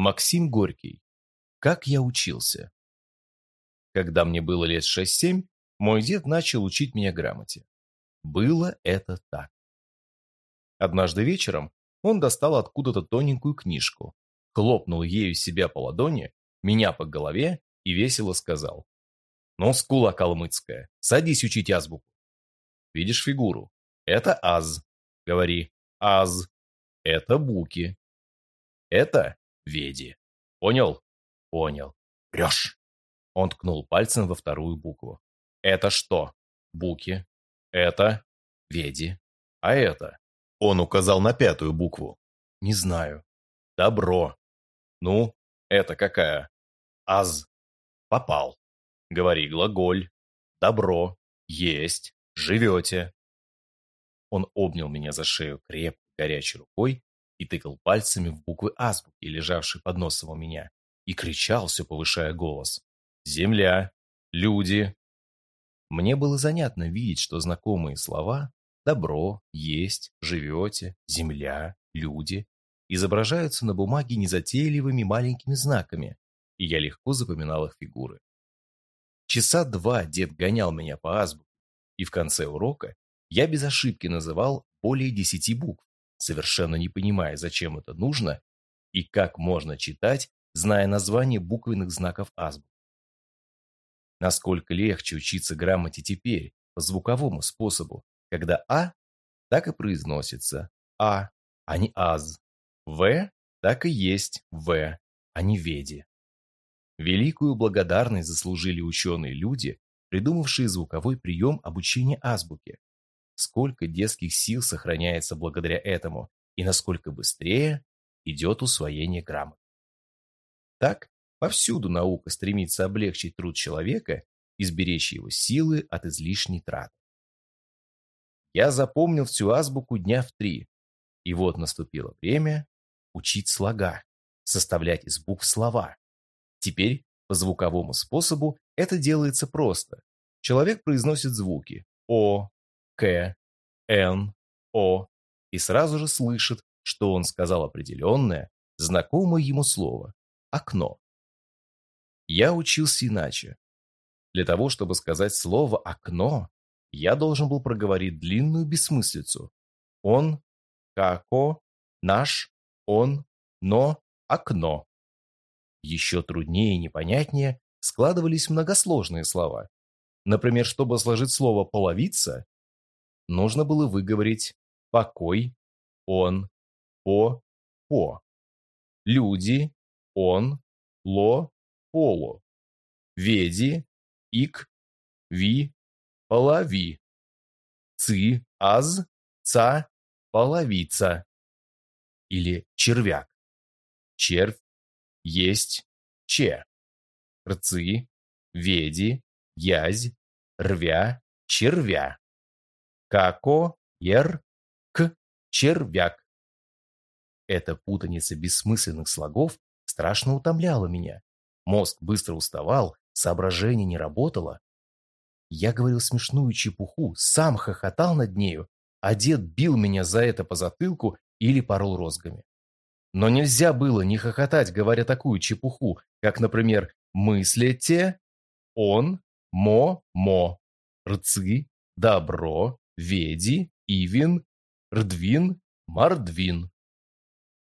Максим Горький. Как я учился. Когда мне было лет 6-7, мой дед начал учить меня грамоте. Было это так. Однажды вечером он достал откуда-то тоненькую книжку, хлопнул ею себя по ладони, меня по голове и весело сказал. «Ну, скула калмыцкая, садись учить азбуку. Видишь фигуру? Это аз. Говори аз. Это буки. Это веди. Понял? Понял. Врешь. Он ткнул пальцем во вторую букву. Это что? Буки. Это веди. А это? Он указал на пятую букву. Не знаю. Добро. Ну, это какая? Аз. Попал. Говори глаголь. Добро. Есть. Живете. Он обнял меня за шею крепко, горячей рукой и тыкал пальцами в буквы азбуки, лежавшие под носом у меня, и кричал, все повышая голос. «Земля! Люди!» Мне было занятно видеть, что знакомые слова «добро», «есть», «живете», «земля», «люди» изображаются на бумаге незатейливыми маленькими знаками, и я легко запоминал их фигуры. Часа два дед гонял меня по азбуке, и в конце урока я без ошибки называл более десяти букв, совершенно не понимая, зачем это нужно и как можно читать, зная название буквенных знаков азбуки. Насколько легче учиться грамоте теперь, по звуковому способу, когда «а» так и произносится «а», а не «аз», «в» так и есть «в», а не «веди». Великую благодарность заслужили ученые люди, придумавшие звуковой прием обучения азбуке. Сколько детских сил сохраняется благодаря этому, и насколько быстрее идет усвоение грамот. Так, повсюду наука стремится облегчить труд человека и сберечь его силы от излишней траты. Я запомнил всю азбуку дня в три, и вот наступило время учить слога, составлять из букв слова. Теперь по звуковому способу это делается просто. Человек произносит звуки О, К, Н, О и сразу же слышит, что он сказал определенное, знакомое ему слово «окно». Я учился иначе. Для того, чтобы сказать слово «окно», я должен был проговорить длинную бессмыслицу. Он, како, наш, он, но, окно. Еще труднее и непонятнее складывались многосложные слова. Например, чтобы сложить слово «половица», нужно было выговорить «покой», «он», «по», «по». Люди, «он», «ло», «поло». Веди, «ик», «ви», «полови». Ци, «аз», «ца», «половица». Или червяк. Червь, есть, че. Рцы, веди, язь, рвя, червя. Како, ер, к, червяк. Эта путаница бессмысленных слогов страшно утомляла меня. Мозг быстро уставал, соображение не работало. Я говорил смешную чепуху, сам хохотал над нею, а дед бил меня за это по затылку или порол розгами. Но нельзя было не хохотать, говоря такую чепуху, как, например, «мыслите», «он», «мо», «мо», «рцы», «добро», «веди», «ивин», «рдвин», «мордвин».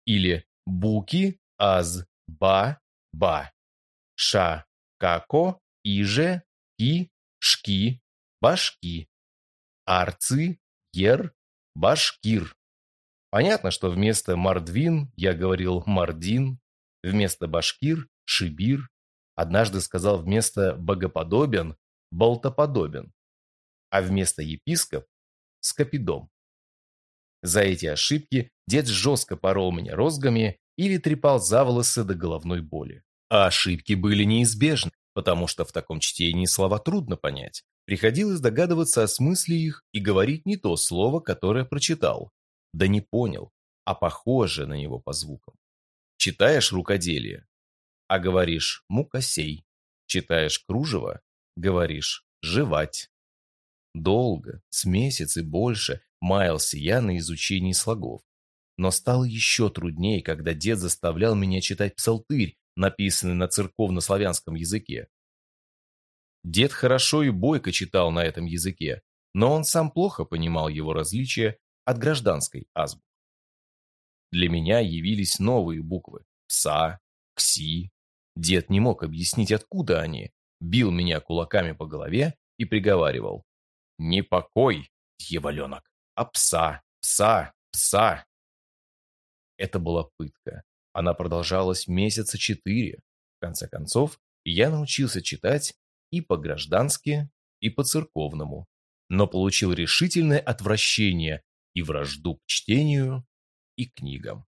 Или «буки», «аз», «ба», «ба», «ша», «како», «иже», «и», «шки», «башки», «арцы», «ер», «башкир». Понятно, что вместо Мардвин я говорил Мардин, вместо Башкир – Шибир, однажды сказал вместо Богоподобен – Болтоподобен, а вместо епископ – Скопидом. За эти ошибки дед жестко порол меня розгами или трепал за волосы до головной боли. А ошибки были неизбежны, потому что в таком чтении слова трудно понять. Приходилось догадываться о смысле их и говорить не то слово, которое прочитал, да не понял, а похоже на него по звукам. Читаешь рукоделие, а говоришь мукосей. Читаешь кружево, говоришь жевать. Долго, с месяц и больше, маялся я на изучении слогов. Но стало еще труднее, когда дед заставлял меня читать псалтырь, написанный на церковно-славянском языке. Дед хорошо и бойко читал на этом языке, но он сам плохо понимал его различия от гражданской азбуки. Для меня явились новые буквы – «пса», «кси». Дед не мог объяснить, откуда они, бил меня кулаками по голове и приговаривал. «Не покой, дьяволенок, а пса, пса, пса». Это была пытка. Она продолжалась месяца четыре. В конце концов, я научился читать и по-граждански, и по-церковному, но получил решительное отвращение и вражду к чтению и книгам.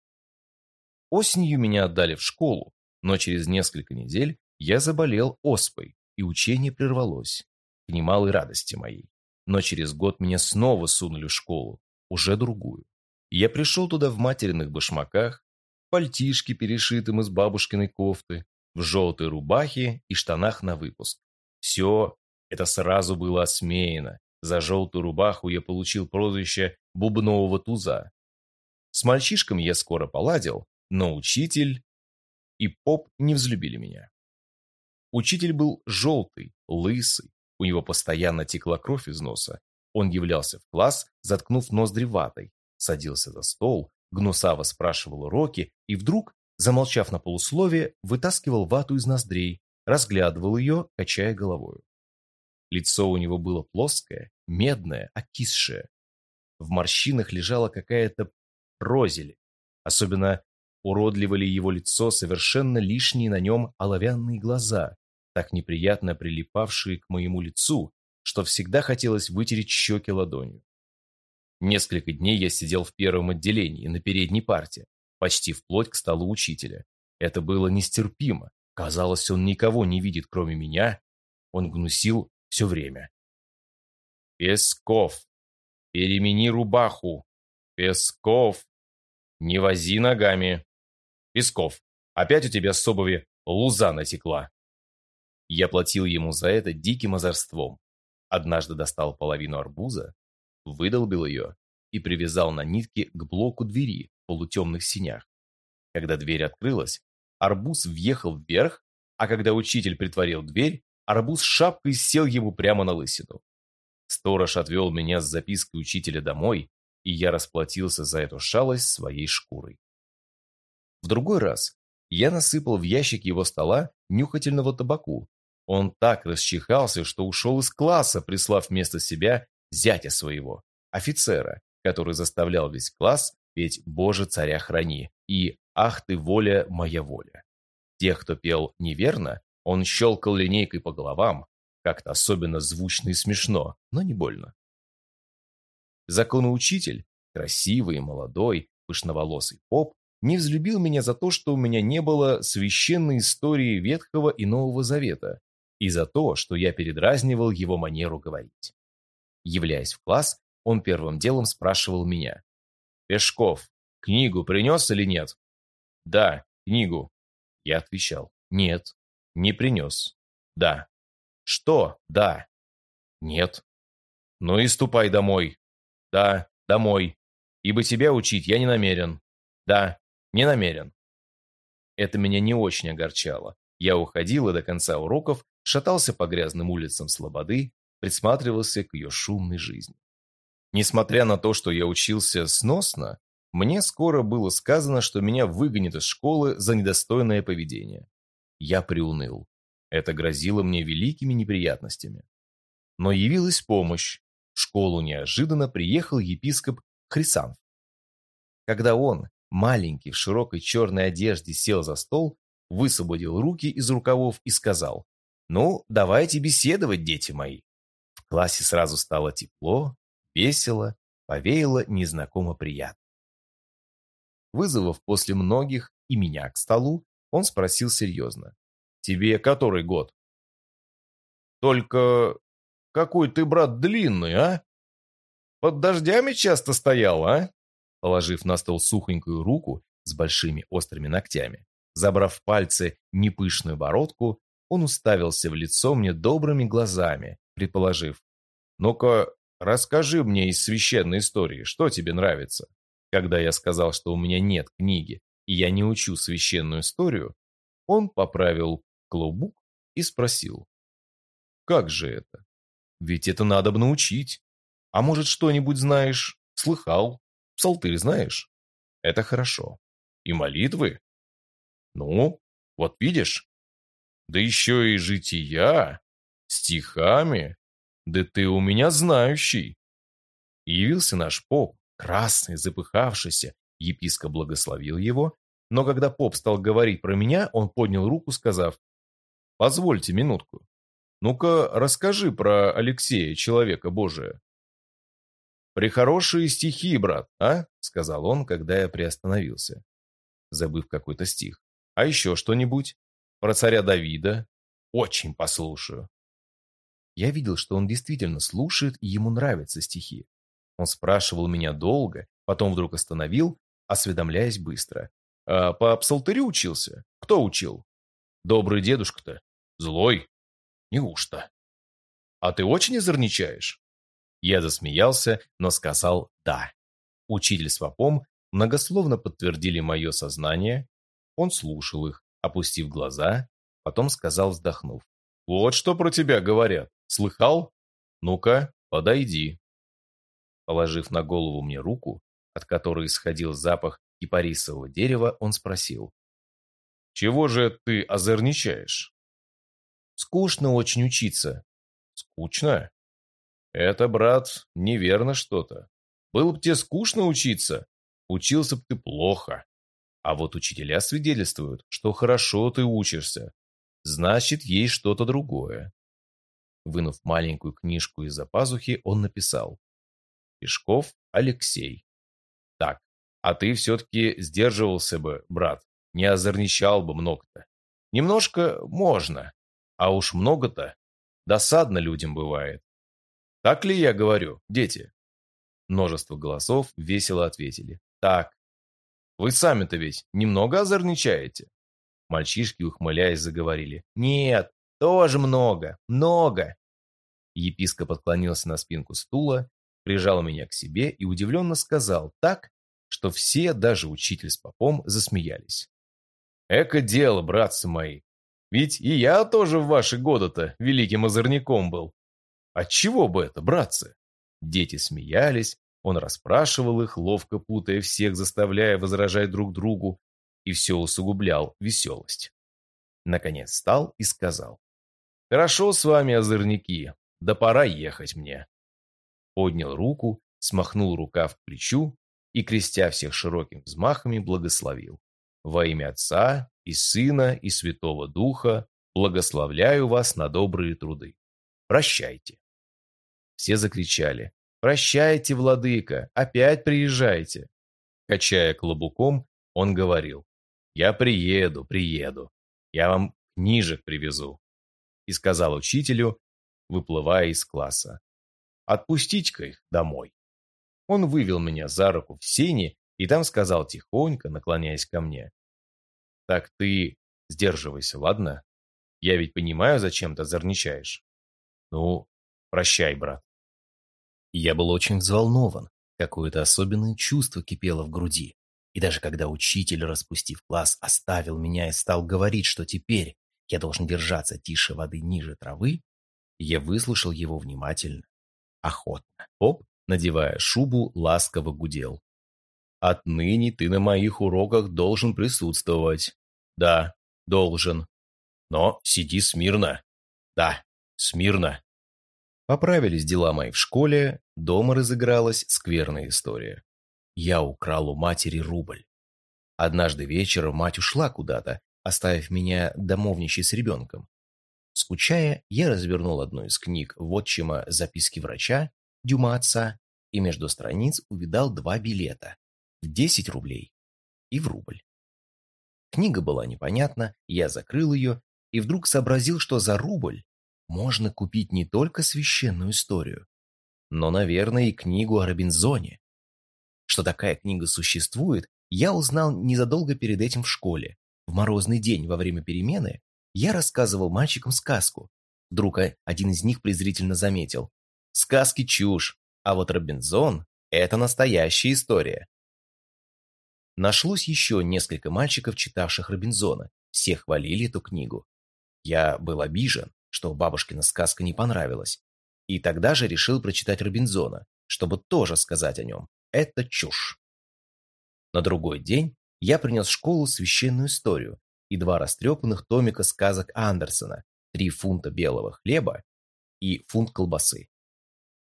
Осенью меня отдали в школу, но через несколько недель я заболел оспой, и учение прервалось, к немалой радости моей. Но через год меня снова сунули в школу, уже другую. Я пришел туда в материных башмаках, пальтишке, перешитым из бабушкиной кофты, в желтой рубахе и штанах на выпуск. Все это сразу было осмеяно. За желтую рубаху я получил прозвище «бубнового туза». С мальчишками я скоро поладил, но учитель и поп не взлюбили меня. Учитель был желтый, лысый, у него постоянно текла кровь из носа. Он являлся в класс, заткнув ноздри ватой, садился за стол, гнусаво спрашивал уроки и вдруг, замолчав на полусловие, вытаскивал вату из ноздрей, разглядывал ее, качая головою. Лицо у него было плоское, медное, окисшее. В морщинах лежала какая-то розель. Особенно уродливали его лицо совершенно лишние на нем оловянные глаза, так неприятно прилипавшие к моему лицу, что всегда хотелось вытереть щеки ладонью. Несколько дней я сидел в первом отделении, на передней парте, почти вплоть к столу учителя. Это было нестерпимо. Казалось, он никого не видит, кроме меня. Он гнусил все время. «Песков, перемени рубаху! Песков, не вози ногами! Песков, опять у тебя с обуви луза натекла!» Я платил ему за это диким озорством. Однажды достал половину арбуза, выдолбил ее и привязал на нитке к блоку двери в полутемных синях. Когда дверь открылась, арбуз въехал вверх, а когда учитель притворил дверь, арбуз шапкой сел ему прямо на лысину. Сторож отвел меня с запиской учителя домой, и я расплатился за эту шалость своей шкурой. В другой раз я насыпал в ящик его стола нюхательного табаку он так расчихался, что ушел из класса, прислав вместо себя зятя своего, офицера, который заставлял весь класс петь «Боже, царя храни» и «Ах ты, воля, моя воля». Тех, кто пел неверно, он щелкал линейкой по головам, как-то особенно звучно и смешно, но не больно. Законоучитель, красивый, молодой, пышноволосый поп, не взлюбил меня за то, что у меня не было священной истории Ветхого и Нового Завета, и за то, что я передразнивал его манеру говорить. Являясь в класс, он первым делом спрашивал меня. «Пешков, книгу принес или нет?» «Да, книгу». Я отвечал. «Нет, не принес». «Да». «Что? Да». «Нет». «Ну и ступай домой». «Да, домой. Ибо тебя учить я не намерен». «Да, не намерен». Это меня не очень огорчало. Я уходил и до конца уроков шатался по грязным улицам Слободы, присматривался к ее шумной жизни. Несмотря на то, что я учился сносно, мне скоро было сказано, что меня выгонят из школы за недостойное поведение. Я приуныл. Это грозило мне великими неприятностями. Но явилась помощь. В школу неожиданно приехал епископ Хрисанф. Когда он, маленький, в широкой черной одежде, сел за стол, высвободил руки из рукавов и сказал ну, давайте беседовать, дети мои. В классе сразу стало тепло, весело, повеяло незнакомо приятно. Вызвав после многих и меня к столу, он спросил серьезно. «Тебе который год?» «Только какой ты, брат, длинный, а? Под дождями часто стоял, а?» Положив на стол сухонькую руку с большими острыми ногтями, забрав пальцы непышную бородку, он уставился в лицо мне добрыми глазами, предположив. «Ну-ка, расскажи мне из священной истории, что тебе нравится?» Когда я сказал, что у меня нет книги, и я не учу священную историю, он поправил клоубук и спросил. «Как же это? Ведь это надо бы научить. А может, что-нибудь знаешь? Слыхал? Псалтырь знаешь? Это хорошо. И молитвы? Ну, вот видишь? Да еще и жития, стихами. Да ты у меня знающий. Явился наш поп, красный, запыхавшийся. Епископ благословил его, но когда поп стал говорить про меня, он поднял руку, сказав, «Позвольте минутку. Ну-ка, расскажи про Алексея, человека Божия». «Прихорошие стихи, брат, а?» — сказал он, когда я приостановился, забыв какой-то стих. «А еще что-нибудь? Про царя Давида? Очень послушаю». Я видел, что он действительно слушает, и ему нравятся стихи. Он спрашивал меня долго, потом вдруг остановил, осведомляясь быстро. А по псалтырю учился? Кто учил? Добрый дедушка-то. Злой. Неужто? А ты очень озорничаешь? Я засмеялся, но сказал «да». Учитель с вапом многословно подтвердили мое сознание. Он слушал их, опустив глаза, потом сказал, вздохнув. «Вот что про тебя говорят. Слыхал? Ну-ка, подойди». Положив на голову мне руку, от которой исходил запах кипарисового дерева, он спросил. «Чего же ты озорничаешь?» «Скучно очень учиться». «Скучно? Это, брат, неверно что-то. Было бы тебе скучно учиться, учился бы ты плохо. А вот учителя свидетельствуют, что хорошо ты учишься. Значит, есть что-то другое». Вынув маленькую книжку из-за пазухи, он написал. Пешков Алексей. Так, а ты все-таки сдерживался бы, брат, не озорничал бы много-то. Немножко можно, а уж много-то досадно людям бывает. Так ли я говорю, дети? Множество голосов весело ответили. Так. Вы сами-то ведь немного озорничаете? Мальчишки, ухмыляясь, заговорили. Нет, тоже много, много. Епископ отклонился на спинку стула, прижал меня к себе и удивленно сказал так, что все, даже учитель с попом, засмеялись. «Эко дело, братцы мои! Ведь и я тоже в ваши годы-то великим озорником был. Отчего бы это, братцы?» Дети смеялись, он расспрашивал их, ловко путая всех, заставляя возражать друг другу, и все усугублял веселость. Наконец встал и сказал. «Хорошо с вами, озорники, да пора ехать мне». Поднял руку, смахнул рукав к плечу и, крестя всех широкими взмахами, благословил. «Во имя Отца и Сына и Святого Духа благословляю вас на добрые труды. Прощайте!» Все закричали. «Прощайте, владыка! Опять приезжайте!» Качая клобуком, он говорил. «Я приеду, приеду. Я вам книжек привезу». И сказал учителю, выплывая из класса. «Отпустите-ка их домой». Он вывел меня за руку в сени и там сказал тихонько, наклоняясь ко мне. «Так ты сдерживайся, ладно? Я ведь понимаю, зачем ты озорничаешь. Ну, прощай, брат». Я был очень взволнован. Какое-то особенное чувство кипело в груди. И даже когда учитель, распустив класс, оставил меня и стал говорить, что теперь я должен держаться тише воды ниже травы, я выслушал его внимательно, охотно. Оп, надевая шубу, ласково гудел. «Отныне ты на моих уроках должен присутствовать. Да, должен. Но сиди смирно. Да, смирно». Поправились дела мои в школе, дома разыгралась скверная история. Я украл у матери рубль. Однажды вечером мать ушла куда-то, оставив меня домовничать с ребенком. Скучая, я развернул одну из книг вотчима «Записки врача» Дюма отца и между страниц увидал два билета в 10 рублей и в рубль. Книга была непонятна, я закрыл ее и вдруг сообразил, что за рубль можно купить не только священную историю, но, наверное, и книгу о Робинзоне. Что такая книга существует, я узнал незадолго перед этим в школе. В морозный день во время перемены я рассказывал мальчикам сказку. Вдруг один из них презрительно заметил. Сказки чушь, а вот Робинзон – это настоящая история. Нашлось еще несколько мальчиков, читавших Робинзона. Все хвалили эту книгу. Я был обижен, что бабушкина сказка не понравилась. И тогда же решил прочитать Робинзона, чтобы тоже сказать о нем. Это чушь. На другой день я принес в школу священную историю и два растрепанных томика сказок Андерсона, три фунта белого хлеба и фунт колбасы.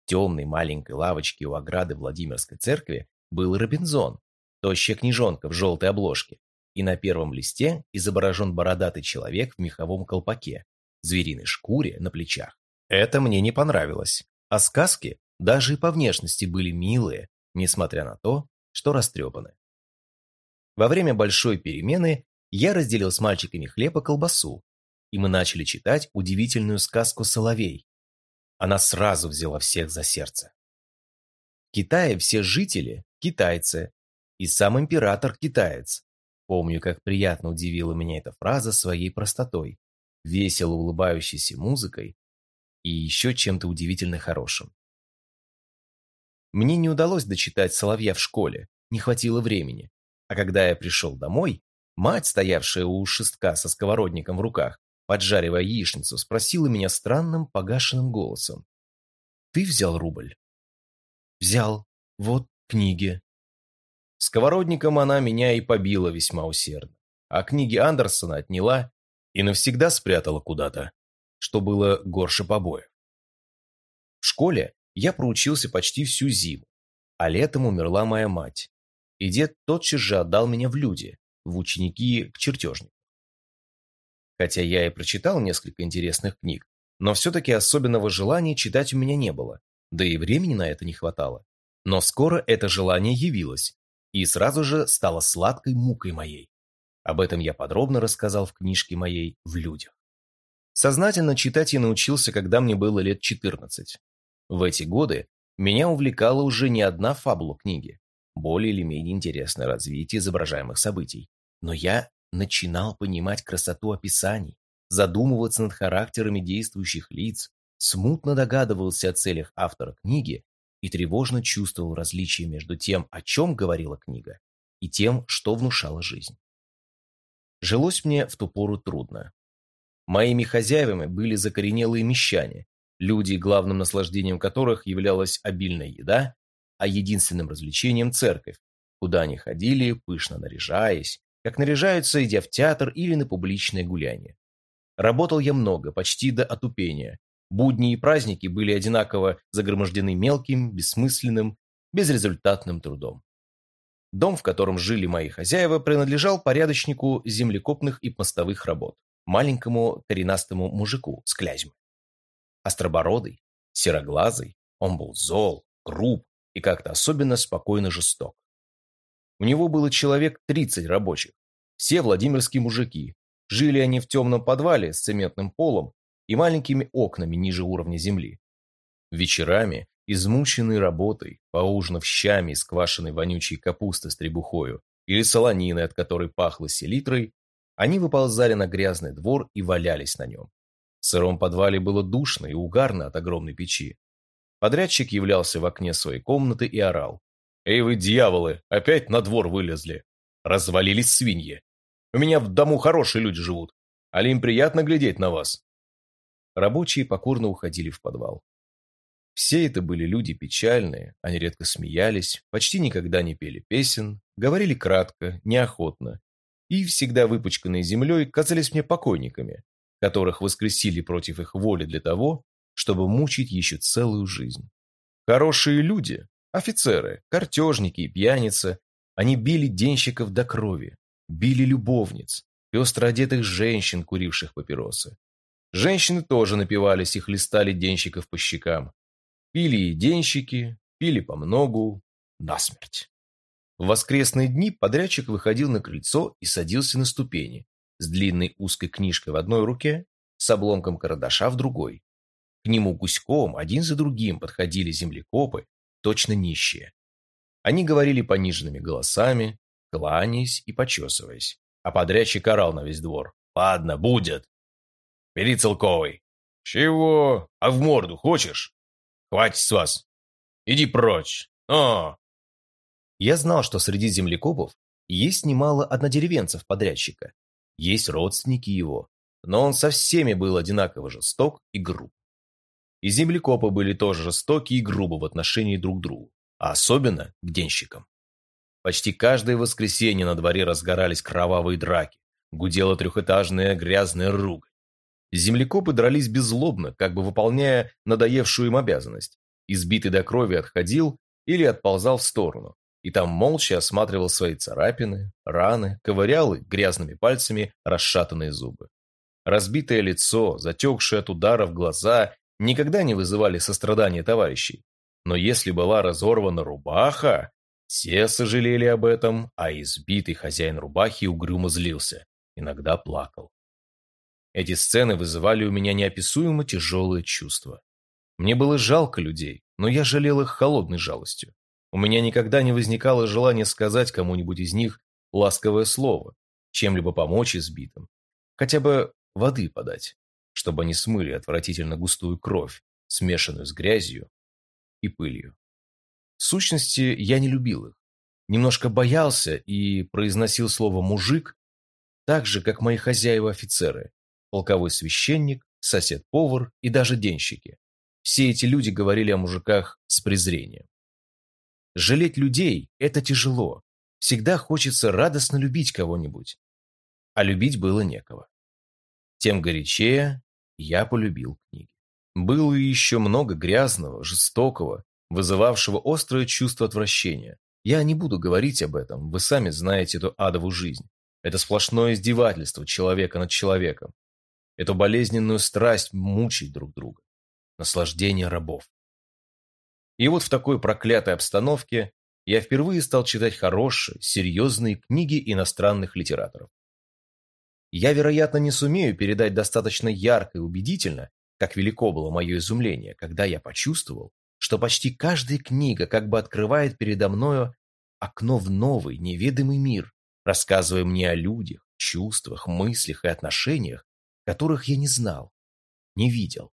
В темной маленькой лавочке у ограды Владимирской церкви был Робинзон, тощая книжонка в желтой обложке, и на первом листе изображен бородатый человек в меховом колпаке, звериной шкуре на плечах. Это мне не понравилось. А сказки даже и по внешности были милые, несмотря на то, что растрепаны. Во время большой перемены я разделил с мальчиками хлеб и колбасу, и мы начали читать удивительную сказку «Соловей». Она сразу взяла всех за сердце. В Китае все жители – китайцы, и сам император – китаец. Помню, как приятно удивила меня эта фраза своей простотой, весело улыбающейся музыкой и еще чем-то удивительно хорошим. Мне не удалось дочитать «Соловья» в школе, не хватило времени. А когда я пришел домой, мать, стоявшая у шестка со сковородником в руках, поджаривая яичницу, спросила меня странным погашенным голосом. «Ты взял рубль?» «Взял. Вот книги». Сковородником она меня и побила весьма усердно, а книги Андерсона отняла и навсегда спрятала куда-то, что было горше побоев. В школе я проучился почти всю зиму, а летом умерла моя мать, и дед тотчас же отдал меня в люди, в ученики к чертежнику. Хотя я и прочитал несколько интересных книг, но все-таки особенного желания читать у меня не было, да и времени на это не хватало. Но скоро это желание явилось, и сразу же стало сладкой мукой моей. Об этом я подробно рассказал в книжке моей «В людях». Сознательно читать я научился, когда мне было лет 14. В эти годы меня увлекала уже не одна фабула книги, более или менее интересное развитие изображаемых событий. Но я начинал понимать красоту описаний, задумываться над характерами действующих лиц, смутно догадывался о целях автора книги и тревожно чувствовал различия между тем, о чем говорила книга, и тем, что внушала жизнь. Жилось мне в ту пору трудно. Моими хозяевами были закоренелые мещане, люди, главным наслаждением которых являлась обильная еда, а единственным развлечением – церковь, куда они ходили, пышно наряжаясь, как наряжаются, идя в театр или на публичное гуляние. Работал я много, почти до отупения, Будни и праздники были одинаково загромождены мелким, бессмысленным, безрезультатным трудом. Дом, в котором жили мои хозяева, принадлежал порядочнику землекопных и мостовых работ, маленькому коренастому мужику с клязьмой. Остробородый, сероглазый, он был зол, груб и как-то особенно спокойно жесток. У него было человек 30 рабочих, все владимирские мужики. Жили они в темном подвале с цементным полом и маленькими окнами ниже уровня земли. Вечерами, измученный работой, поужинав щами из квашеной вонючей капусты с требухою или солониной, от которой пахло селитрой, они выползали на грязный двор и валялись на нем. В сыром подвале было душно и угарно от огромной печи. Подрядчик являлся в окне своей комнаты и орал. «Эй вы, дьяволы, опять на двор вылезли! Развалились свиньи! У меня в дому хорошие люди живут, а им приятно глядеть на вас. Рабочие покорно уходили в подвал. Все это были люди печальные, они редко смеялись, почти никогда не пели песен, говорили кратко, неохотно, и, всегда выпачканные землей, казались мне покойниками, которых воскресили против их воли для того, чтобы мучить еще целую жизнь. Хорошие люди, офицеры, картежники и пьяницы, они били денщиков до крови, били любовниц, пестро одетых женщин, куривших папиросы, Женщины тоже напивались и хлестали денщиков по щекам. Пили и денщики, пили по многу, насмерть. В воскресные дни подрядчик выходил на крыльцо и садился на ступени, с длинной узкой книжкой в одной руке, с обломком карандаша в другой. К нему гуськом один за другим подходили землекопы, точно нищие. Они говорили пониженными голосами, кланяясь и почесываясь, а подрядчик орал на весь двор. «Ладно, будет. Бери целковый. Чего? А в морду хочешь? Хватит с вас. Иди прочь. О! Я знал, что среди землекопов Есть немало однодеревенцев подрядчика, есть родственники его, но он со всеми был одинаково жесток и груб. И землекопы были тоже жестоки и грубы в отношении друг к другу, а особенно к денщикам. Почти каждое воскресенье на дворе разгорались кровавые драки, гудела трехэтажная грязная ругань. Землекопы дрались беззлобно, как бы выполняя надоевшую им обязанность. Избитый до крови отходил или отползал в сторону, и там молча осматривал свои царапины, раны, ковырял грязными пальцами расшатанные зубы. Разбитое лицо, затекшие от ударов глаза никогда не вызывали сострадания товарищей. Но если была разорвана рубаха, все сожалели об этом, а избитый хозяин рубахи угрюмо злился, иногда плакал. Эти сцены вызывали у меня неописуемо тяжелые чувства. Мне было жалко людей, но я жалел их холодной жалостью. У меня никогда не возникало желания сказать кому-нибудь из них ласковое слово, чем-либо помочь избитым, хотя бы воды подать, чтобы они смыли отвратительно густую кровь, смешанную с грязью и пылью. В сущности, я не любил их, немножко боялся и произносил слово «мужик» так же, как мои хозяева-офицеры, полковой священник, сосед-повар и даже денщики. Все эти люди говорили о мужиках с презрением. Жалеть людей – это тяжело. Всегда хочется радостно любить кого-нибудь. А любить было некого. Тем горячее я полюбил книги. Было еще много грязного, жестокого, вызывавшего острое чувство отвращения. Я не буду говорить об этом, вы сами знаете эту адову жизнь. Это сплошное издевательство человека над человеком. Эту болезненную страсть мучить друг друга. Наслаждение рабов. И вот в такой проклятой обстановке я впервые стал читать хорошие, серьезные книги иностранных литераторов. Я, вероятно, не сумею передать достаточно ярко и убедительно, как велико было мое изумление, когда я почувствовал, что почти каждая книга как бы открывает передо мною окно в новый, неведомый мир, рассказывая мне о людях, чувствах, мыслях и отношениях, которых я не знал, не видел.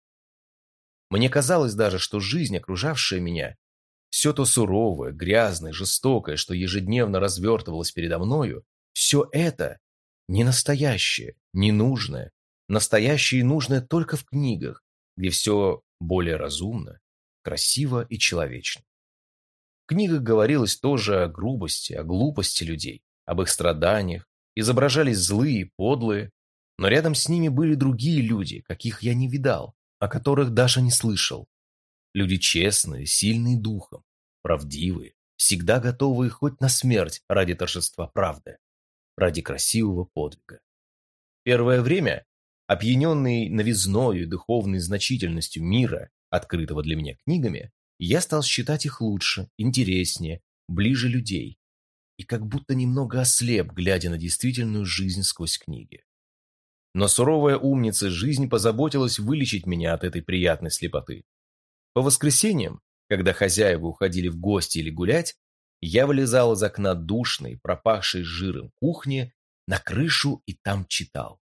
Мне казалось даже, что жизнь, окружавшая меня, все то суровое, грязное, жестокое, что ежедневно развертывалось передо мною, все это не настоящее, не нужное, настоящее и нужное только в книгах, где все более разумно, красиво и человечно. В книгах говорилось тоже о грубости, о глупости людей, об их страданиях, изображались злые, подлые, но рядом с ними были другие люди, каких я не видал, о которых даже не слышал. Люди честные, сильные духом, правдивые, всегда готовые хоть на смерть ради торжества правды, ради красивого подвига. Первое время, опьяненный новизною и духовной значительностью мира, открытого для меня книгами, я стал считать их лучше, интереснее, ближе людей, и как будто немного ослеп, глядя на действительную жизнь сквозь книги. Но суровая умница жизнь позаботилась вылечить меня от этой приятной слепоты. По воскресеньям, когда хозяева уходили в гости или гулять, я вылезал из окна душной, пропахшей жиром кухни, на крышу и там читал.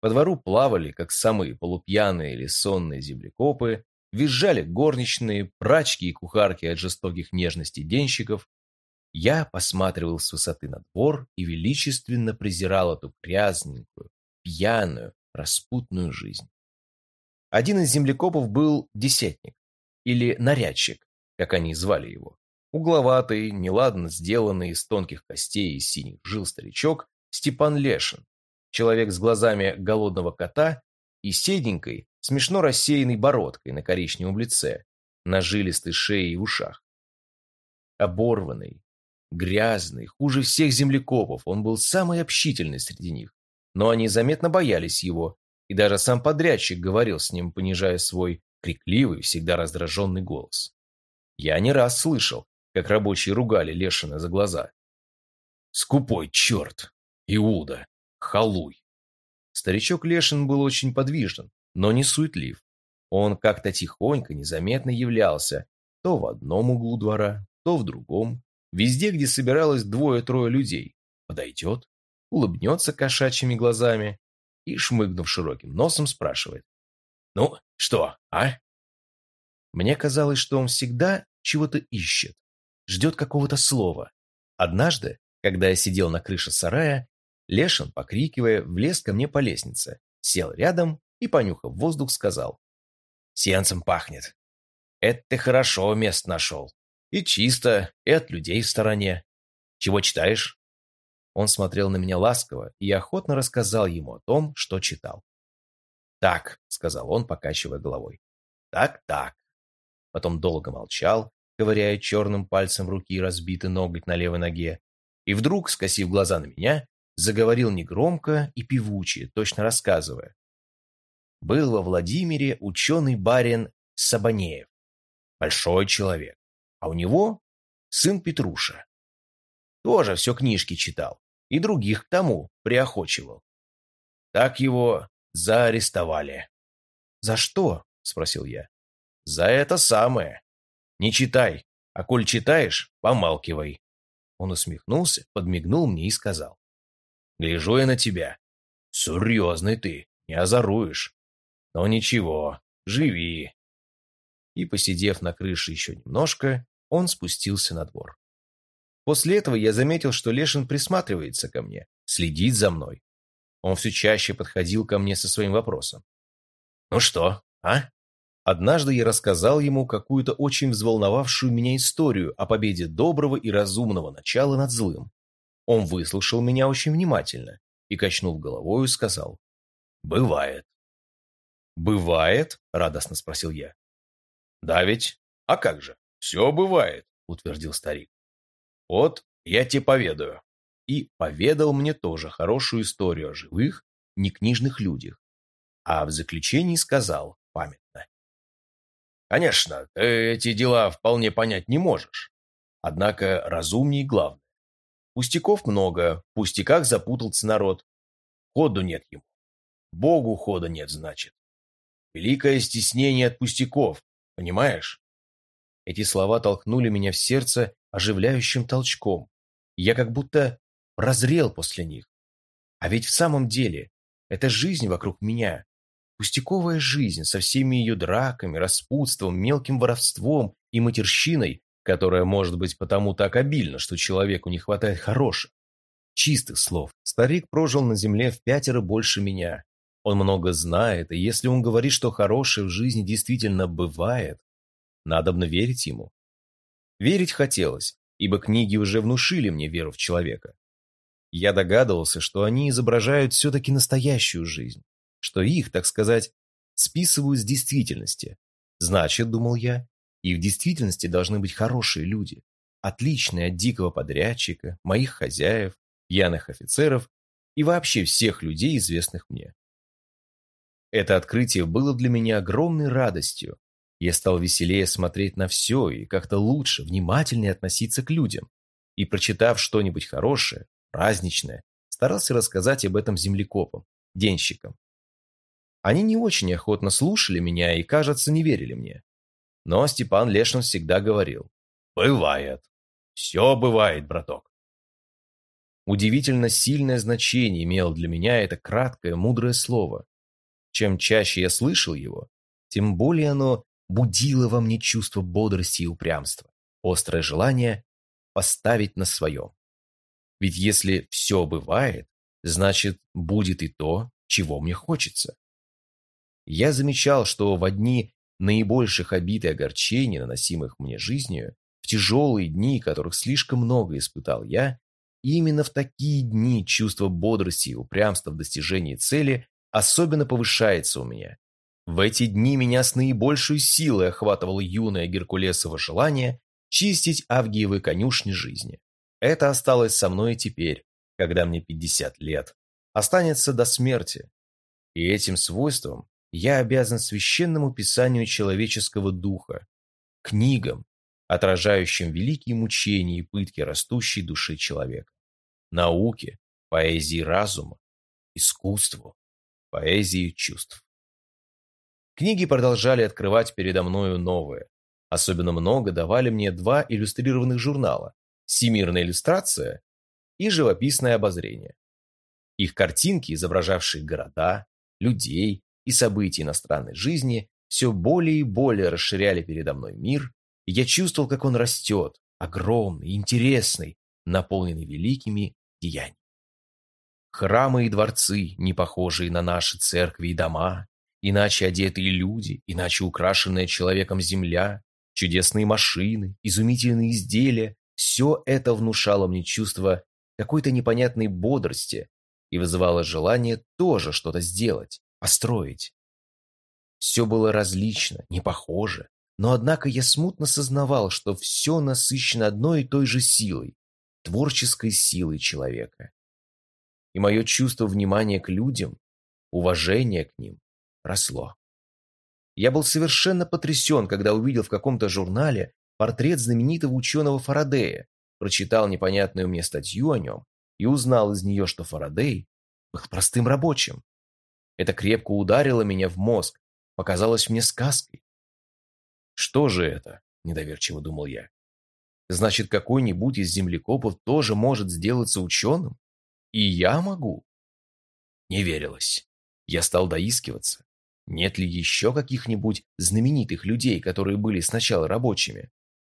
По двору плавали, как самые полупьяные или сонные землекопы, визжали горничные, прачки и кухарки от жестоких нежностей денщиков. Я посматривал с высоты на двор и величественно презирал эту грязненькую, пьяную, распутную жизнь. Один из землекопов был десятник, или нарядчик, как они звали его. Угловатый, неладно сделанный из тонких костей и синих жил старичок Степан Лешин, человек с глазами голодного кота и седенькой, смешно рассеянной бородкой на коричневом лице, на жилистой шее и ушах. Оборванный, грязный, хуже всех землекопов, он был самый общительный среди них но они заметно боялись его, и даже сам подрядчик говорил с ним, понижая свой крикливый, всегда раздраженный голос. Я не раз слышал, как рабочие ругали Лешина за глаза. «Скупой черт! Иуда! Халуй!» Старичок Лешин был очень подвижен, но не суетлив. Он как-то тихонько, незаметно являлся то в одном углу двора, то в другом, везде, где собиралось двое-трое людей. Подойдет, улыбнется кошачьими глазами и, шмыгнув широким носом, спрашивает. «Ну, что, а?» Мне казалось, что он всегда чего-то ищет, ждет какого-то слова. Однажды, Когда я сидел на крыше сарая, Лешин, покрикивая, влез ко мне по лестнице, сел рядом и, понюхав воздух, сказал. «Сенцем пахнет. Это ты хорошо мест нашел. И чисто, и от людей в стороне. Чего читаешь?» Он смотрел на меня ласково, и охотно рассказал ему о том, что читал. «Так», — сказал он, покачивая головой. «Так, так». Потом долго молчал, ковыряя черным пальцем руки разбитый ноготь на левой ноге, и вдруг, скосив глаза на меня, заговорил негромко и певуче, точно рассказывая. Был во Владимире ученый барин Сабанеев. Большой человек. А у него сын Петруша. Тоже все книжки читал и других к тому приохочивал. Так его заарестовали. «За что?» – спросил я. «За это самое. Не читай, а коль читаешь, помалкивай». Он усмехнулся, подмигнул мне и сказал. «Гляжу я на тебя. Серьезный ты, не озоруешь. Но ничего, живи». И, посидев на крыше еще немножко, он спустился на двор. После этого я заметил, что Лешин присматривается ко мне, следит за мной. Он все чаще подходил ко мне со своим вопросом. «Ну что, а?» Однажды я рассказал ему какую-то очень взволновавшую меня историю о победе доброго и разумного начала над злым. Он выслушал меня очень внимательно и, качнув головой, сказал «Бывает». «Бывает?» – радостно спросил я. «Да ведь? А как же? Все бывает», – утвердил старик. «Вот я тебе поведаю». И поведал мне тоже хорошую историю о живых, некнижных людях. А в заключении сказал памятно. Конечно, ты эти дела вполне понять не можешь. Однако разумнее главное. Пустяков много, в пустяках запутался народ. Ходу нет ему. Богу хода нет, значит. Великое стеснение от пустяков, понимаешь? Эти слова толкнули меня в сердце оживляющим толчком. Я как будто прозрел после них. А ведь в самом деле, это жизнь вокруг меня, Пустяковая жизнь со всеми ее драками, распутством, мелким воровством и матерщиной, которая может быть потому так обильна, что человеку не хватает хороших, чистых слов. Старик прожил на земле в пятеро больше меня. Он много знает, и если он говорит, что хорошее в жизни действительно бывает, надобно верить ему. Верить хотелось, ибо книги уже внушили мне веру в человека. Я догадывался, что они изображают все-таки настоящую жизнь что их, так сказать, списывают с действительности. Значит, думал я, и в действительности должны быть хорошие люди, отличные от дикого подрядчика, моих хозяев, пьяных офицеров и вообще всех людей, известных мне. Это открытие было для меня огромной радостью. Я стал веселее смотреть на все и как-то лучше, внимательнее относиться к людям. И, прочитав что-нибудь хорошее, праздничное, старался рассказать об этом землекопам, денщикам. Они не очень охотно слушали меня и, кажется, не верили мне. Но Степан Лешин всегда говорил. «Бывает. Все бывает, браток». Удивительно сильное значение имело для меня это краткое, мудрое слово. Чем чаще я слышал его, тем более оно будило во мне чувство бодрости и упрямства, острое желание поставить на своем. Ведь если все бывает, значит, будет и то, чего мне хочется. Я замечал, что в одни наибольших обид и огорчений, наносимых мне жизнью, в тяжелые дни, которых слишком много испытал я, именно в такие дни чувство бодрости и упрямства в достижении цели особенно повышается у меня. В эти дни меня с наибольшей силой охватывало юное Геркулесово желание чистить Авгиевы конюшни жизни. Это осталось со мной теперь, когда мне 50 лет. Останется до смерти. И этим свойством я обязан священному писанию человеческого духа, книгам, отражающим великие мучения и пытки растущей души человека, науке, поэзии разума, искусству, поэзии чувств. Книги продолжали открывать передо мною новые. Особенно много давали мне два иллюстрированных журнала «Всемирная иллюстрация» и «Живописное обозрение». Их картинки, изображавшие города, людей, и события иностранной жизни все более и более расширяли передо мной мир, и я чувствовал, как он растет, огромный, интересный, наполненный великими деяниями. Храмы и дворцы, не похожие на наши церкви и дома, иначе одетые люди, иначе украшенная человеком земля, чудесные машины, изумительные изделия – все это внушало мне чувство какой-то непонятной бодрости и вызывало желание тоже что-то сделать, построить. Все было различно, не похоже, но однако я смутно сознавал, что все насыщено одной и той же силой, творческой силой человека. И мое чувство внимания к людям, уважение к ним росло. Я был совершенно потрясен, когда увидел в каком-то журнале портрет знаменитого ученого Фарадея, прочитал непонятную мне статью о нем и узнал из нее, что Фарадей был простым рабочим. Это крепко ударило меня в мозг, показалось мне сказкой. «Что же это?» – недоверчиво думал я. «Значит, какой-нибудь из землекопов тоже может сделаться ученым? И я могу?» Не верилось. Я стал доискиваться. Нет ли еще каких-нибудь знаменитых людей, которые были сначала рабочими?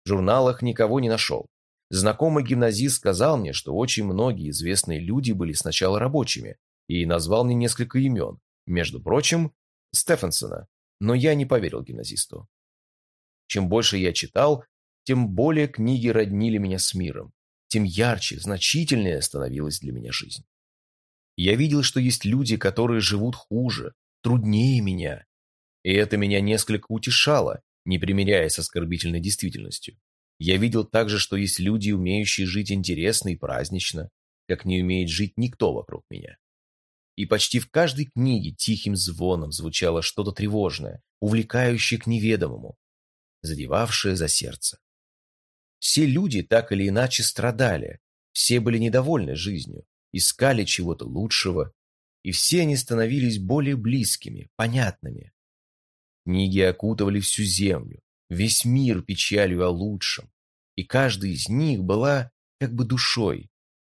В журналах никого не нашел. Знакомый гимназист сказал мне, что очень многие известные люди были сначала рабочими, и назвал мне несколько имен, между прочим, Стефансона, но я не поверил гимназисту. Чем больше я читал, тем более книги роднили меня с миром, тем ярче, значительнее становилась для меня жизнь. Я видел, что есть люди, которые живут хуже, труднее меня. И это меня несколько утешало, не примиряясь с оскорбительной действительностью. Я видел также, что есть люди, умеющие жить интересно и празднично, как не умеет жить никто вокруг меня. И почти в каждой книге тихим звоном звучало что-то тревожное, увлекающее к неведомому, задевавшее за сердце. Все люди так или иначе страдали, все были недовольны жизнью, искали чего-то лучшего, и все они становились более близкими, понятными. Книги окутывали всю землю, весь мир печалью о лучшем, и каждая из них была как бы душой,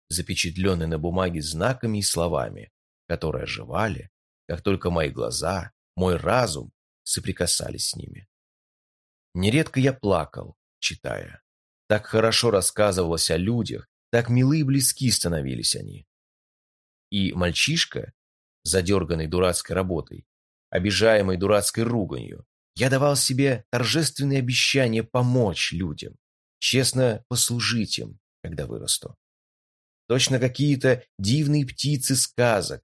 запечатленной на бумаге знаками и словами, которые оживали, как только мои глаза, мой разум соприкасались с ними. Нередко я плакал, читая. Так хорошо рассказывалось о людях, так милы и близки становились они. И мальчишка, задерганный дурацкой работой, обижаемый дурацкой руганью, я давал себе торжественные обещания помочь людям, честно послужить им, когда вырасту. Точно какие-то дивные птицы сказок,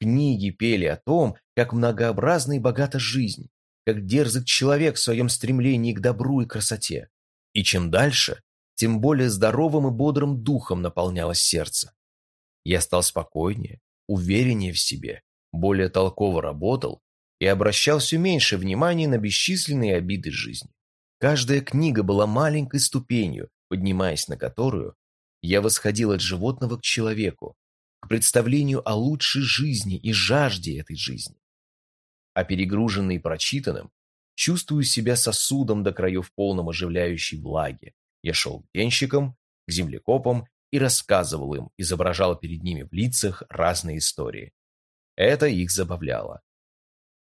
книги пели о том, как многообразна и богата жизнь, как дерзок человек в своем стремлении к добру и красоте. И чем дальше, тем более здоровым и бодрым духом наполнялось сердце. Я стал спокойнее, увереннее в себе, более толково работал и обращал все меньше внимания на бесчисленные обиды жизни. Каждая книга была маленькой ступенью, поднимаясь на которую я восходил от животного к человеку, к представлению о лучшей жизни и жажде этой жизни. А перегруженный прочитанным, чувствую себя сосудом до краев полном оживляющей влаги. Я шел к денщикам, к землекопам и рассказывал им, изображал перед ними в лицах разные истории. Это их забавляло.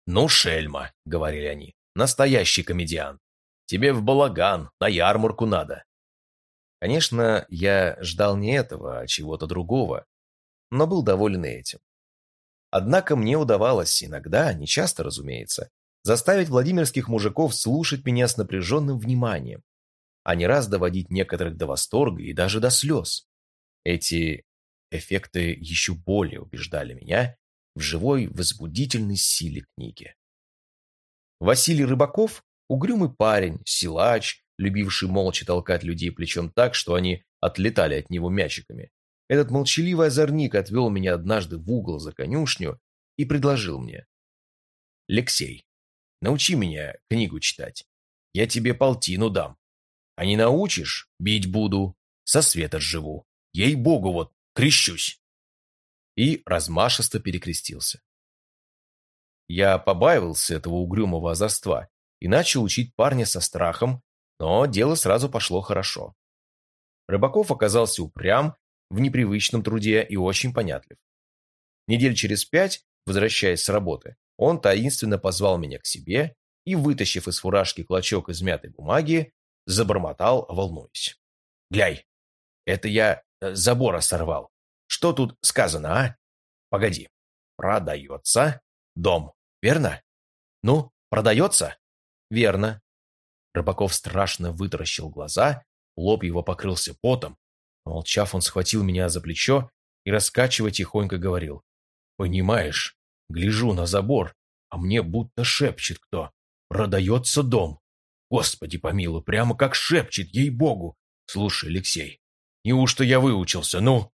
«Ну, шельма», — говорили они, — «настоящий комедиант. Тебе в балаган, на ярмарку надо». Конечно, я ждал не этого, а чего-то другого, но был доволен этим. Однако мне удавалось иногда, не часто, разумеется, заставить владимирских мужиков слушать меня с напряженным вниманием, а не раз доводить некоторых до восторга и даже до слез. Эти эффекты еще более убеждали меня в живой возбудительной силе книги. Василий Рыбаков – угрюмый парень, силач, любивший молча толкать людей плечом так, что они отлетали от него мячиками. Этот молчаливый озорник отвел меня однажды в угол за конюшню и предложил мне. «Лексей, научи меня книгу читать. Я тебе полтину дам. А не научишь – бить буду, со света живу. Ей-богу, вот крещусь!» И размашисто перекрестился. Я побаивался этого угрюмого озорства и начал учить парня со страхом, но дело сразу пошло хорошо. Рыбаков оказался упрям, в непривычном труде и очень понятлив. Недель через пять, возвращаясь с работы, он таинственно позвал меня к себе и, вытащив из фуражки клочок измятой бумаги, забормотал, волнуясь. «Гляй, это я забора сорвал. Что тут сказано, а? Погоди. Продается дом, верно? Ну, продается? Верно. Рыбаков страшно вытаращил глаза, лоб его покрылся потом. Молчав, он схватил меня за плечо и, раскачивая, тихонько говорил. «Понимаешь, гляжу на забор, а мне будто шепчет кто. Продается дом. Господи помилуй, прямо как шепчет, ей-богу. Слушай, Алексей, неужто я выучился, ну?»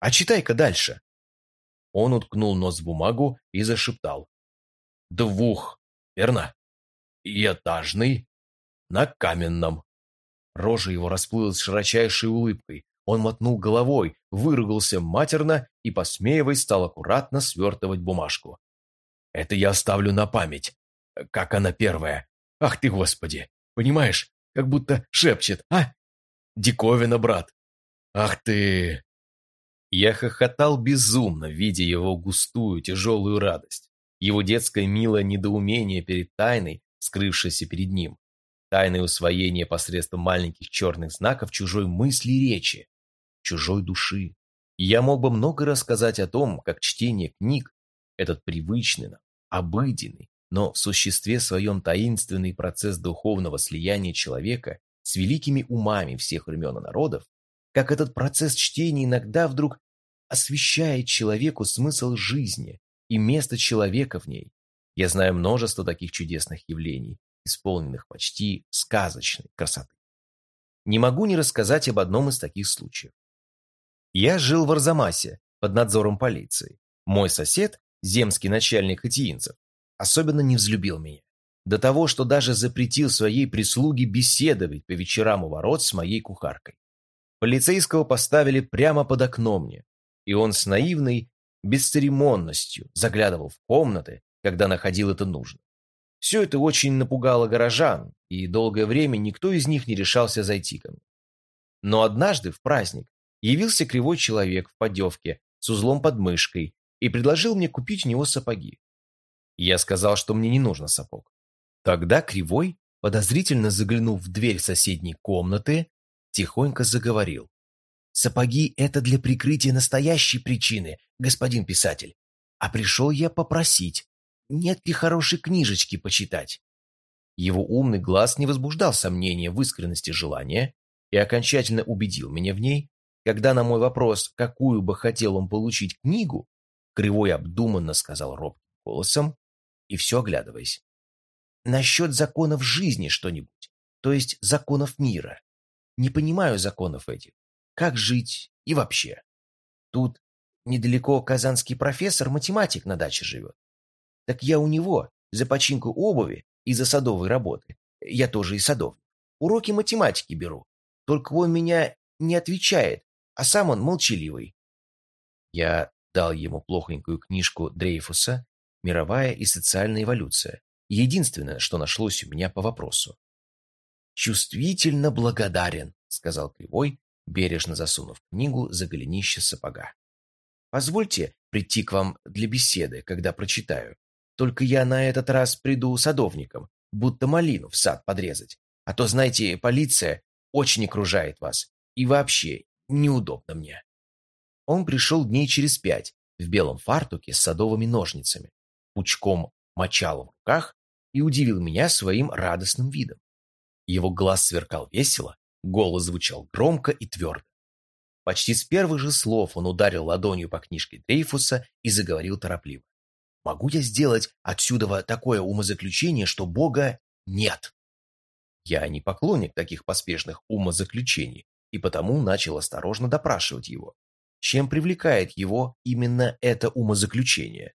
«А читай-ка дальше». Он уткнул нос в бумагу и зашептал. «Двух, верно? Этажный, на каменном». Рожа его расплылась широчайшей улыбкой. Он мотнул головой, выругался матерно и, посмеиваясь, стал аккуратно свертывать бумажку. «Это я оставлю на память. Как она первая. Ах ты, Господи! Понимаешь, как будто шепчет, а? Диковина, брат! Ах ты!» Я хохотал безумно, видя его густую, тяжелую радость, его детское милое недоумение перед тайной, скрывшейся перед ним, тайное усвоение посредством маленьких черных знаков чужой мысли и речи, чужой души. я мог бы много рассказать о том, как чтение книг, этот привычный обыденный, но в существе своем таинственный процесс духовного слияния человека с великими умами всех времен и народов, как этот процесс чтения иногда вдруг освещает человеку смысл жизни и место человека в ней. Я знаю множество таких чудесных явлений, исполненных почти сказочной красоты. Не могу не рассказать об одном из таких случаев. Я жил в Арзамасе под надзором полиции. Мой сосед, земский начальник хатиинцев, особенно не взлюбил меня. До того, что даже запретил своей прислуге беседовать по вечерам у ворот с моей кухаркой. Полицейского поставили прямо под окном мне, и он с наивной бесцеремонностью заглядывал в комнаты, когда находил это нужно. Все это очень напугало горожан, и долгое время никто из них не решался зайти ко мне. Но однажды, в праздник, явился кривой человек в подевке с узлом под мышкой и предложил мне купить у него сапоги. Я сказал, что мне не нужно сапог. Тогда Кривой, подозрительно заглянув в дверь соседней комнаты, тихонько заговорил. «Сапоги — это для прикрытия настоящей причины, господин писатель. А пришел я попросить, нет ли хорошей книжечки почитать?» Его умный глаз не возбуждал сомнения в искренности желания и окончательно убедил меня в ней, когда на мой вопрос, какую бы хотел он получить книгу, Кривой обдуманно сказал робким голосом и все оглядываясь. «Насчет законов жизни что-нибудь, то есть законов мира. Не понимаю законов этих. Как жить и вообще. Тут недалеко казанский профессор, математик на даче живет. Так я у него за починку обуви и за садовые работы. Я тоже и садовник. Уроки математики беру. Только он меня не отвечает, а сам он молчаливый. Я дал ему плохонькую книжку Дрейфуса «Мировая и социальная эволюция», единственное, что нашлось у меня по вопросу. «Чувствительно благодарен», — сказал Кривой, бережно засунув книгу за голенище сапога. «Позвольте прийти к вам для беседы, когда прочитаю. Только я на этот раз приду садовником, будто малину в сад подрезать. А то, знаете, полиция очень окружает вас. И вообще, неудобно мне». Он пришел дней через пять, в белом фартуке с садовыми ножницами, пучком мочала в руках и удивил меня своим радостным видом. Его глаз сверкал весело, голос звучал громко и твердо. Почти с первых же слов он ударил ладонью по книжке Дрейфуса и заговорил торопливо. «Могу я сделать отсюда такое умозаключение, что Бога нет?» Я не поклонник таких поспешных умозаключений, и потому начал осторожно допрашивать его. Чем привлекает его именно это умозаключение?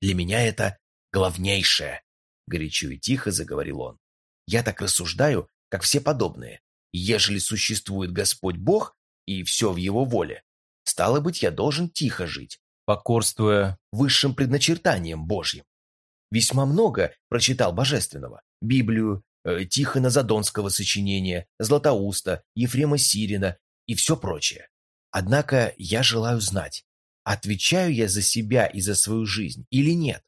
«Для меня это главнейшее», — горячо и тихо заговорил он. «Я так рассуждаю, как все подобные. Ежели существует Господь Бог и все в Его воле, стало быть, я должен тихо жить, покорствуя высшим предначертаниям Божьим. Весьма много прочитал Божественного, Библию, э, Тихона Задонского сочинения, Златоуста, Ефрема Сирина и все прочее. Однако я желаю знать, отвечаю я за себя и за свою жизнь или нет.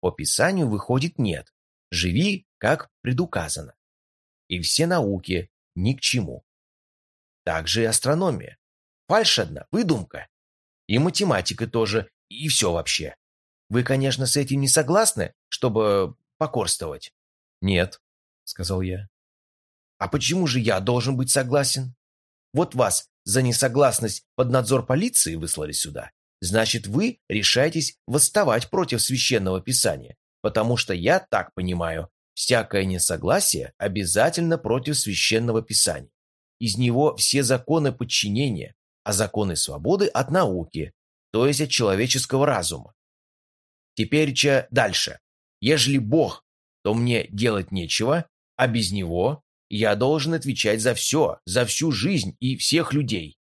По Писанию выходит нет. Живи, как предуказано. И все науки ни к чему. Также и астрономия. Фальшь одна, выдумка. И математика тоже, и все вообще. Вы, конечно, с этим не согласны, чтобы покорствовать? Нет, сказал я. А почему же я должен быть согласен? Вот вас за несогласность под надзор полиции выслали сюда. Значит, вы решаетесь восставать против священного писания, потому что я так понимаю, всякое несогласие обязательно против священного писания. Из него все законы подчинения, а законы свободы от науки, то есть от человеческого разума. Теперь че дальше. Ежели Бог, то мне делать нечего, а без Него я должен отвечать за все, за всю жизнь и всех людей.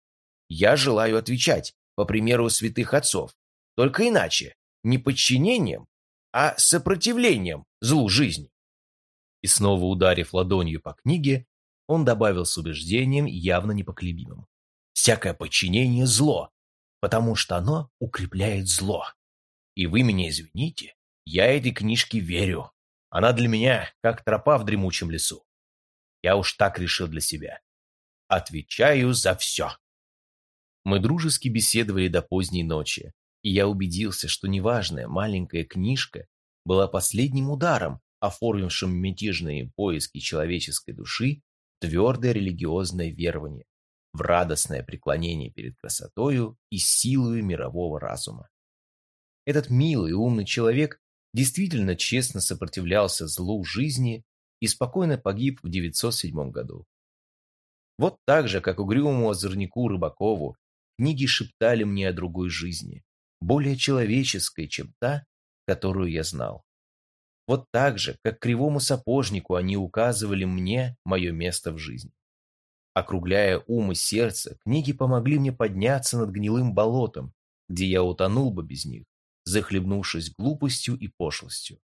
Я желаю отвечать, по примеру святых отцов, только иначе, не подчинением, а сопротивлением злу жизни. И снова ударив ладонью по книге, он добавил с убеждением явно непоколебимым. «Всякое подчинение – зло, потому что оно укрепляет зло. И вы меня извините, я этой книжке верю. Она для меня как тропа в дремучем лесу. Я уж так решил для себя. Отвечаю за все. Мы дружески беседовали до поздней ночи, и я убедился, что неважная маленькая книжка была последним ударом, оформившим мятежные поиски человеческой души твердое религиозное верование, в радостное преклонение перед красотою и силою мирового разума. Этот милый и умный человек действительно честно сопротивлялся злу жизни и спокойно погиб в 907 году. Вот так же, как угрюмому озорнику Рыбакову, книги шептали мне о другой жизни, более человеческой, чем та, которую я знал. Вот так же, как кривому сапожнику они указывали мне мое место в жизни. Округляя ум и сердце, книги помогли мне подняться над гнилым болотом, где я утонул бы без них, захлебнувшись глупостью и пошлостью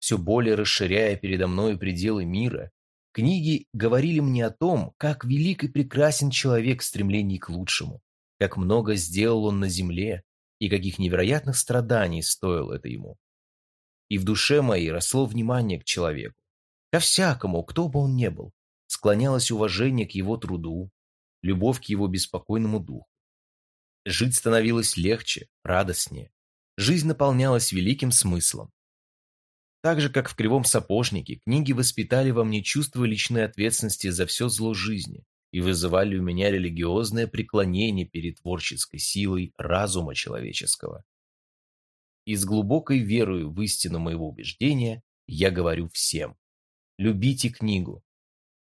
все более расширяя передо мной пределы мира, книги говорили мне о том, как велик и прекрасен человек в стремлении к лучшему, как много сделал он на земле и каких невероятных страданий стоило это ему. И в душе моей росло внимание к человеку, ко всякому, кто бы он ни был, склонялось уважение к его труду, любовь к его беспокойному духу. Жить становилось легче, радостнее. Жизнь наполнялась великим смыслом. Так же, как в «Кривом сапожнике», книги воспитали во мне чувство личной ответственности за все зло жизни и вызывали у меня религиозное преклонение перед творческой силой разума человеческого. И с глубокой верой в истину моего убеждения я говорю всем. Любите книгу.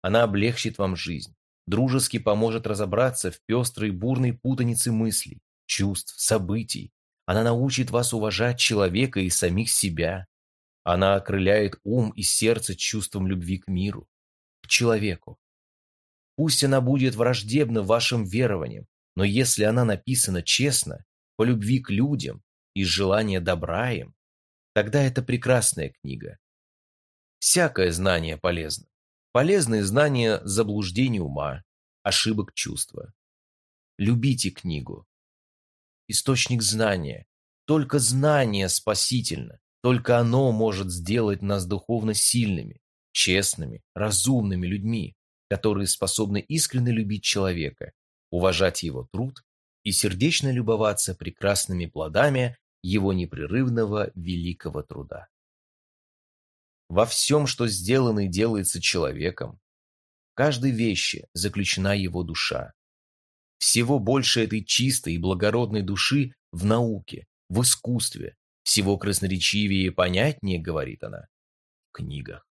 Она облегчит вам жизнь, дружески поможет разобраться в пестрой бурной путанице мыслей, чувств, событий. Она научит вас уважать человека и самих себя, она окрыляет ум и сердце чувством любви к миру, к человеку. Пусть она будет враждебна вашим верованиям, но если она написана честно, по любви к людям, из желания добра им, тогда это прекрасная книга. Всякое знание полезно. Полезные знания заблуждений ума, ошибок чувства. Любите книгу. Источник знания. Только знание спасительно. Только оно может сделать нас духовно сильными, честными, разумными людьми, которые способны искренне любить человека, уважать его труд и сердечно любоваться прекрасными плодами его непрерывного великого труда. Во всем, что сделано и делается человеком, в каждой вещи заключена его душа. Всего больше этой чистой и благородной души в науке, в искусстве, всего красноречивее и понятнее, говорит она, в книгах.